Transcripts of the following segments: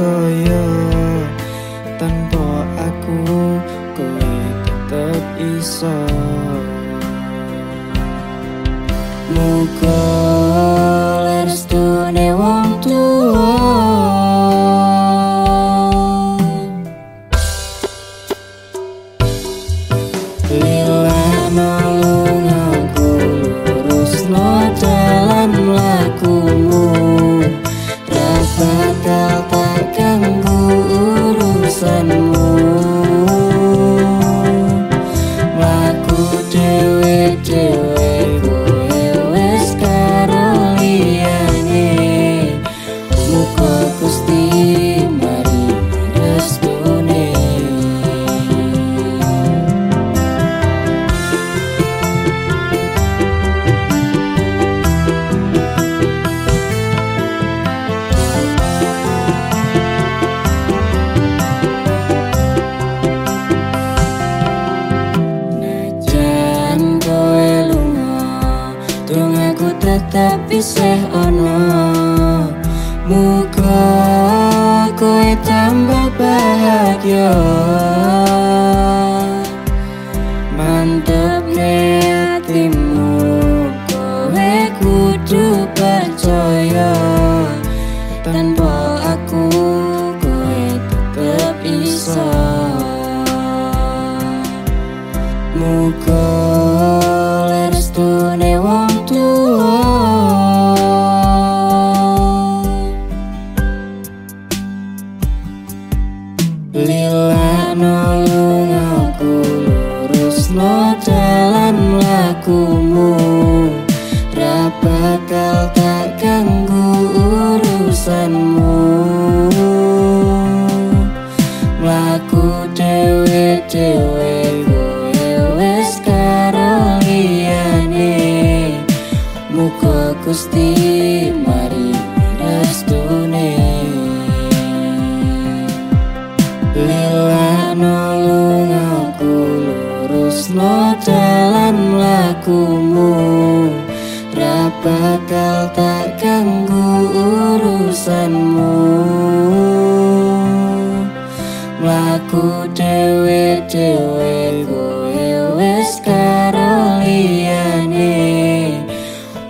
percaya Tanpa aku kowe tetep iso. Muga urusanmu tetap isih ono. Muga kowe tambah bahagia. Mantep hatimu Kowe kudu percaya. Tanpa aku kowe tetep iso. Muga jalan lakumu. Ra bakal tak ganggu urusanmu? Mlaku dewe dewe kowe wis karo liyane. Muga Gusti mari restune Lila lurusno jalan lakumu Ra bakal tak ganggu urusanmu. Mlaku dewe dewe kowe wis karo liyane.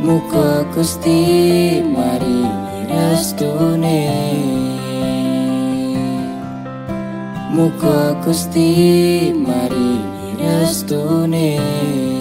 Muga Gusti mari restune Muga Gusti mari Yes, tú need.